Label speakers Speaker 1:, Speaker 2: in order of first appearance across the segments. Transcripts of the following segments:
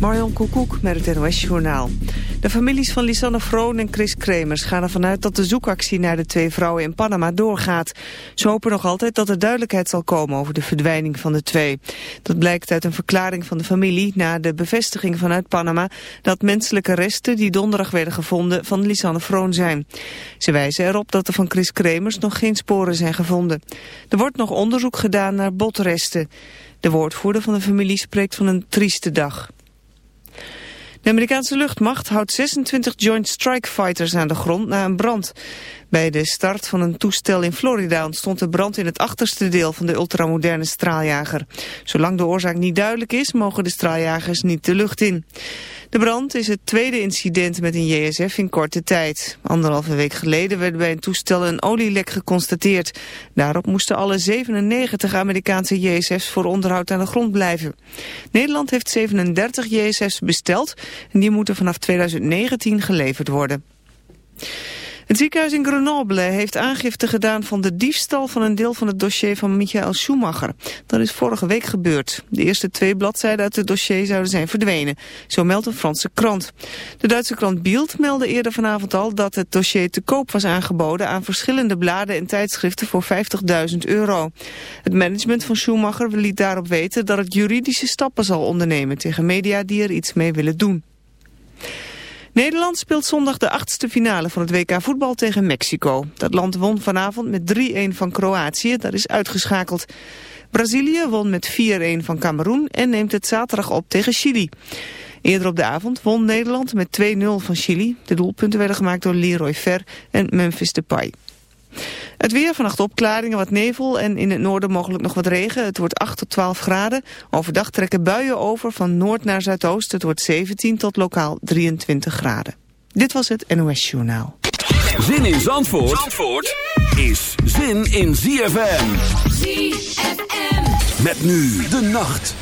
Speaker 1: Marion Koekoek met het NOS-journaal. De families van Lisanne Vroon en Chris Kremers gaan ervan uit dat de zoekactie naar de twee vrouwen in Panama doorgaat. Ze hopen nog altijd dat er duidelijkheid zal komen over de verdwijning van de twee. Dat blijkt uit een verklaring van de familie na de bevestiging vanuit Panama dat menselijke resten die donderdag werden gevonden van Lisanne Vroon zijn. Ze wijzen erop dat er van Chris Kremers nog geen sporen zijn gevonden. Er wordt nog onderzoek gedaan naar botresten. De woordvoerder van de familie spreekt van een trieste dag. De Amerikaanse luchtmacht houdt 26 Joint Strike Fighters aan de grond na een brand. Bij de start van een toestel in Florida ontstond de brand in het achterste deel van de ultramoderne straaljager. Zolang de oorzaak niet duidelijk is, mogen de straaljagers niet de lucht in. De brand is het tweede incident met een JSF in korte tijd. Anderhalve week geleden werd bij een toestel een olielek geconstateerd. Daarop moesten alle 97 Amerikaanse JSF's voor onderhoud aan de grond blijven. Nederland heeft 37 JSF's besteld en die moeten vanaf 2019 geleverd worden. Het ziekenhuis in Grenoble heeft aangifte gedaan van de diefstal van een deel van het dossier van Michael Schumacher. Dat is vorige week gebeurd. De eerste twee bladzijden uit het dossier zouden zijn verdwenen. Zo meldt een Franse krant. De Duitse krant Bild meldde eerder vanavond al dat het dossier te koop was aangeboden aan verschillende bladen en tijdschriften voor 50.000 euro. Het management van Schumacher liet daarop weten dat het juridische stappen zal ondernemen tegen media die er iets mee willen doen. Nederland speelt zondag de achtste finale van het WK voetbal tegen Mexico. Dat land won vanavond met 3-1 van Kroatië, dat is uitgeschakeld. Brazilië won met 4-1 van Cameroen en neemt het zaterdag op tegen Chili. Eerder op de avond won Nederland met 2-0 van Chili. De doelpunten werden gemaakt door Leroy Fer en Memphis Depay. Het weer, vannacht opklaringen, wat nevel en in het noorden mogelijk nog wat regen. Het wordt 8 tot 12 graden. Overdag trekken buien over van noord naar zuidoost. Het wordt 17 tot lokaal 23 graden. Dit was het NOS Journaal.
Speaker 2: Zin in Zandvoort, Zandvoort is zin in ZFM. ZFM. Met nu de nacht.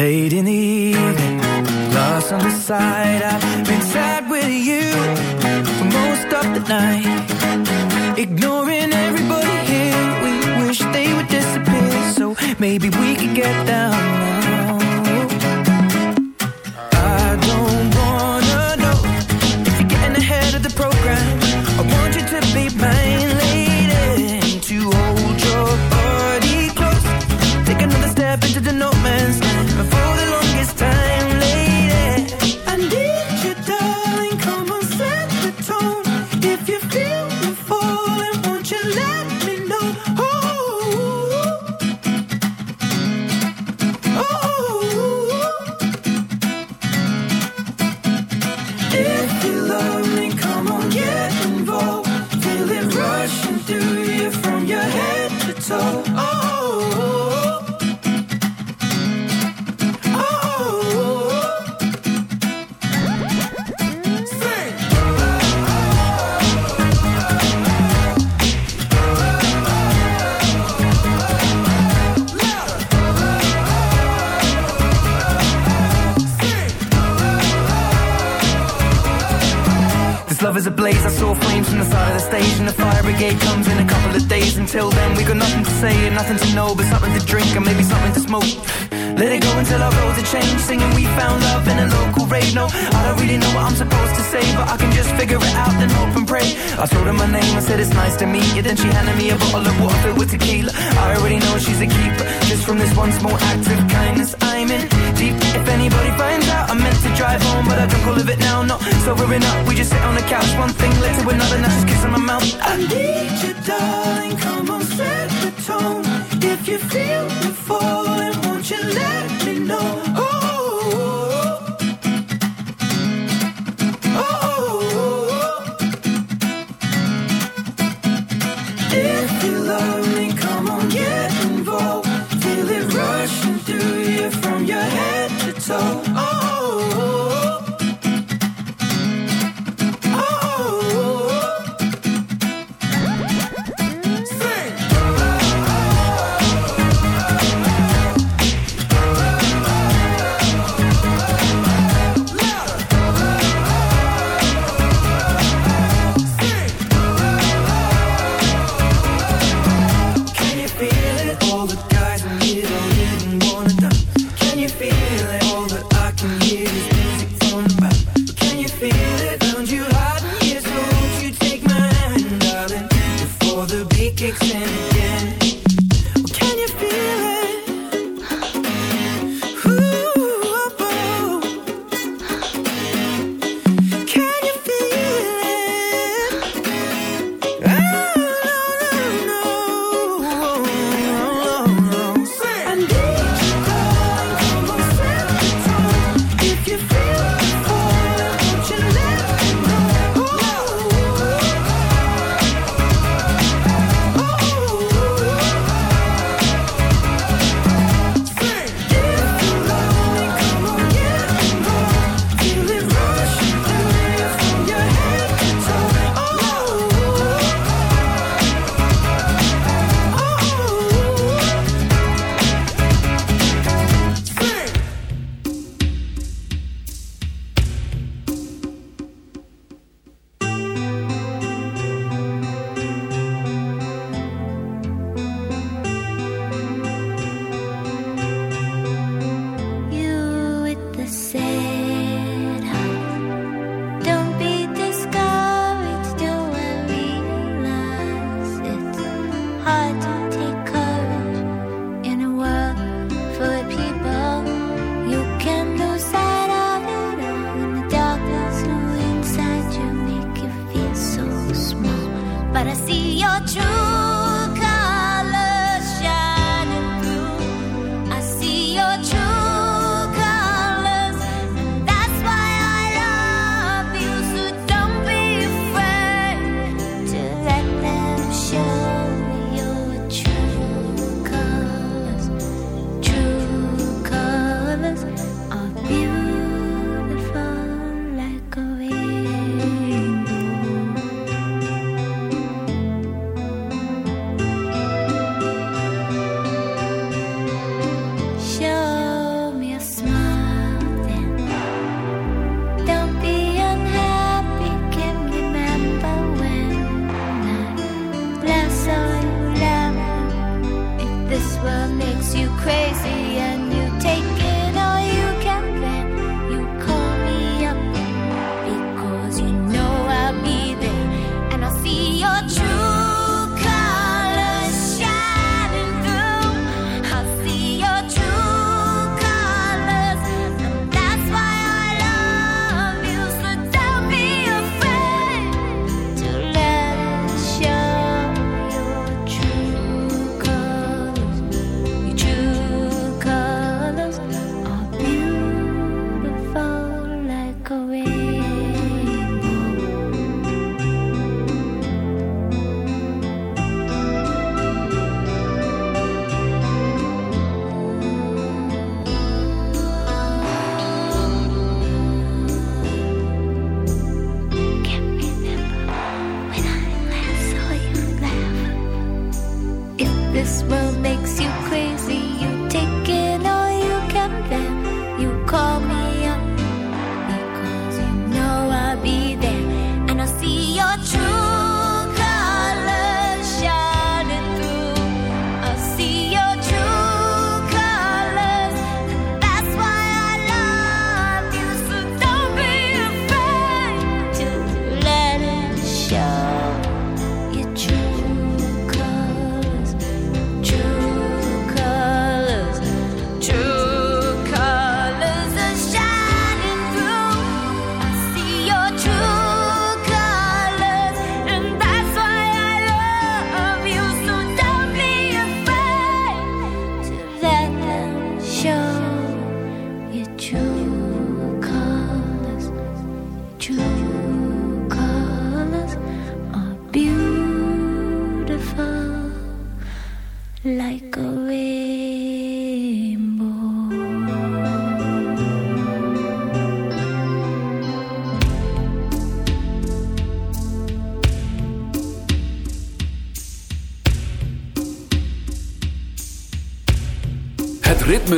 Speaker 3: It's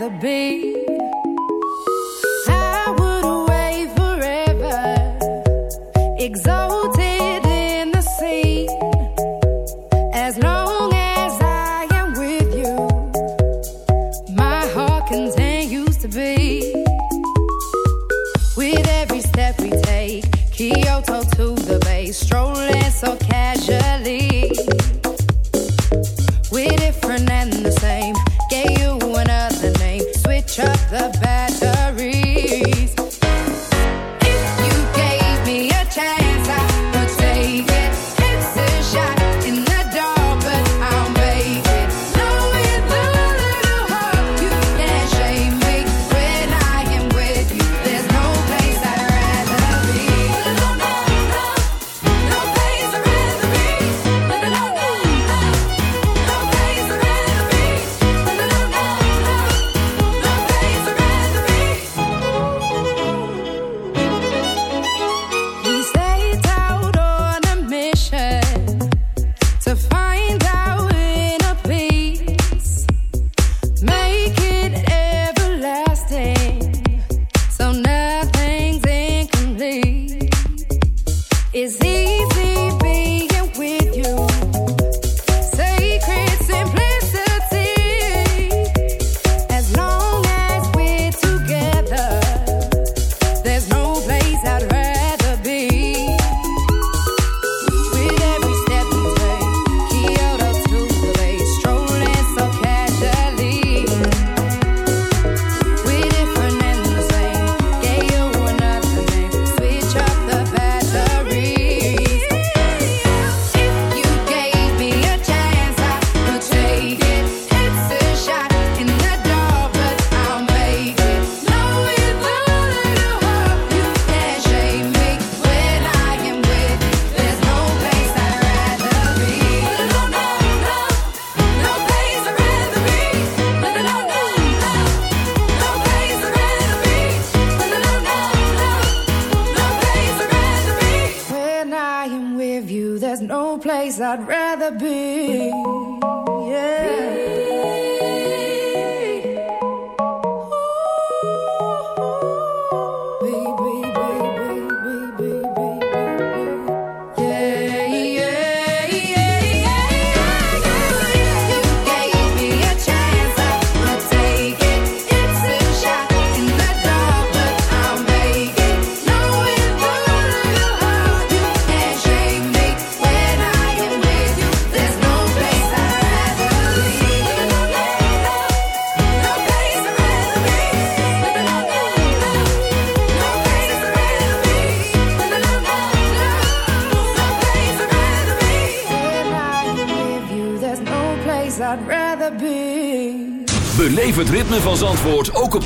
Speaker 2: Het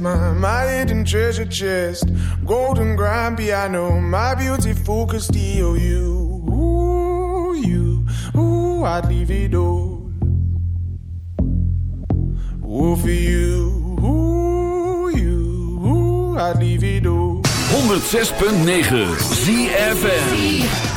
Speaker 4: My, my hidden treasure chest, golden grand piano, my beautiful Castillo. You, ooh, you, ooh, I'd leave it all. Ooh, for you, ooh, you, ooh, I'd leave it all.
Speaker 2: 106.9 ZFM.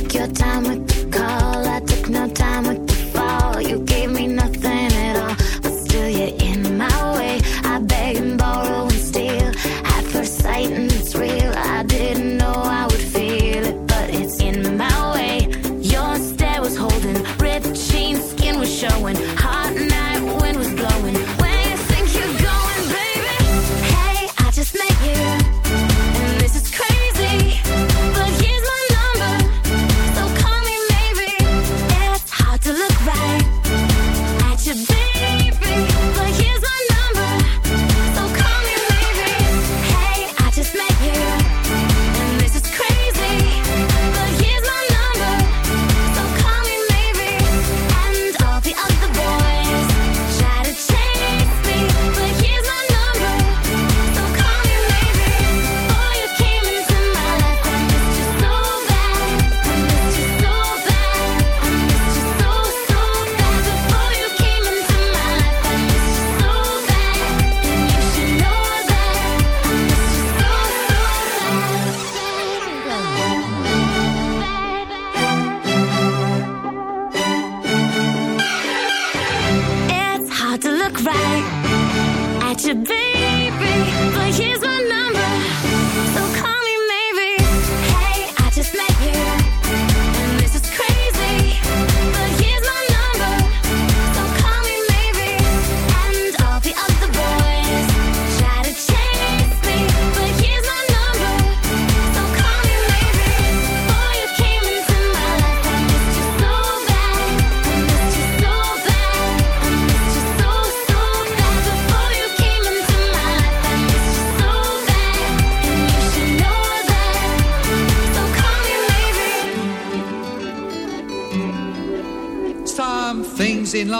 Speaker 5: took your time with the call.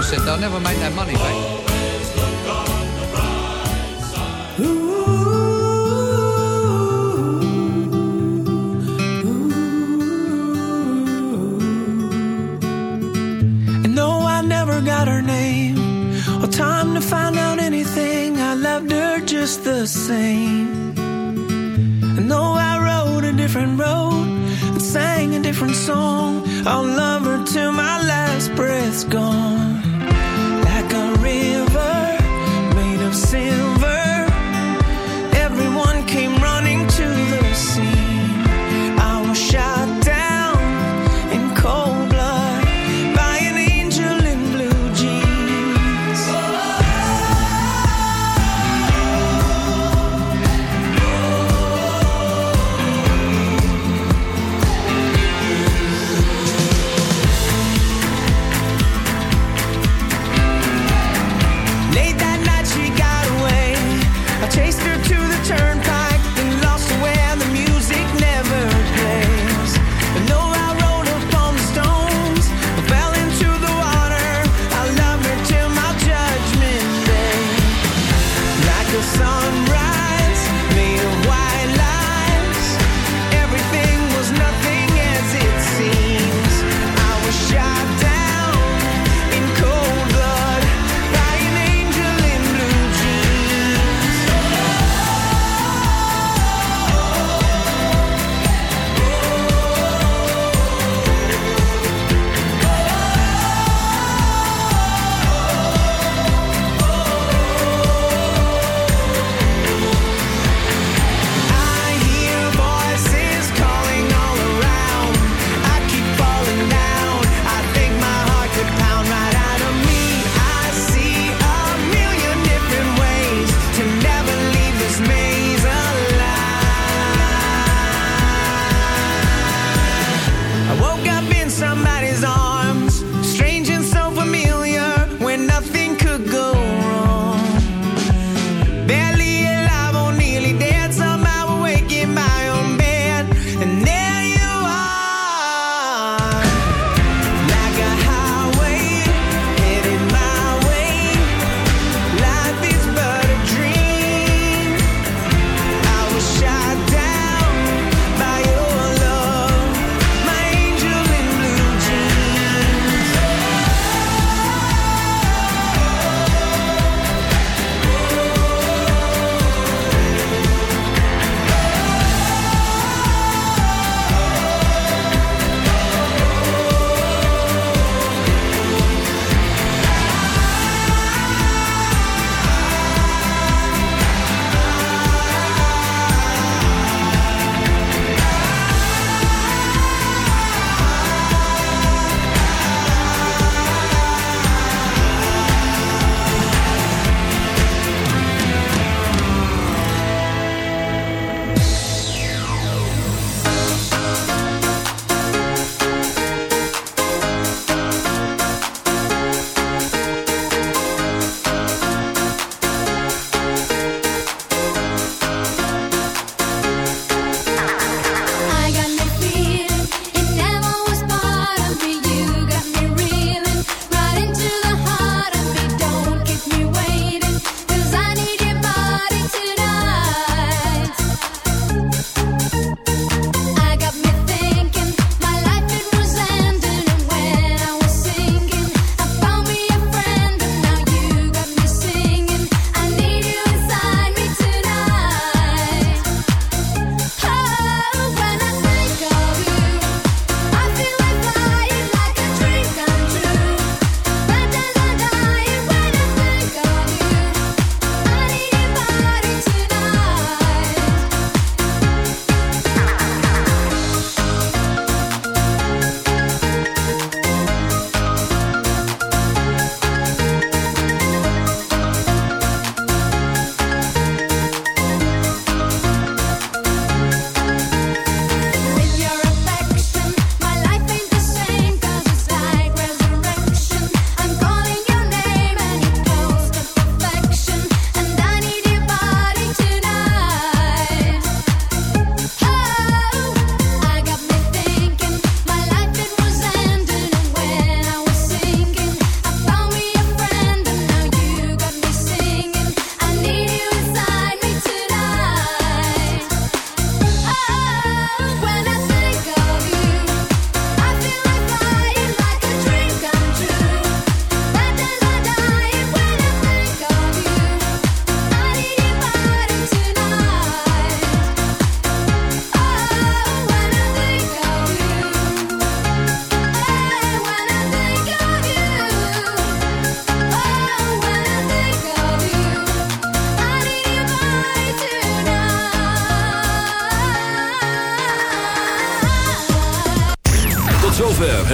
Speaker 6: I said, they'll never make that money back.
Speaker 3: got her name or time to find out anything. I loved her just the same. And though I rode a different road and sang a different song, I'll love her till my last breath's gone.
Speaker 7: sin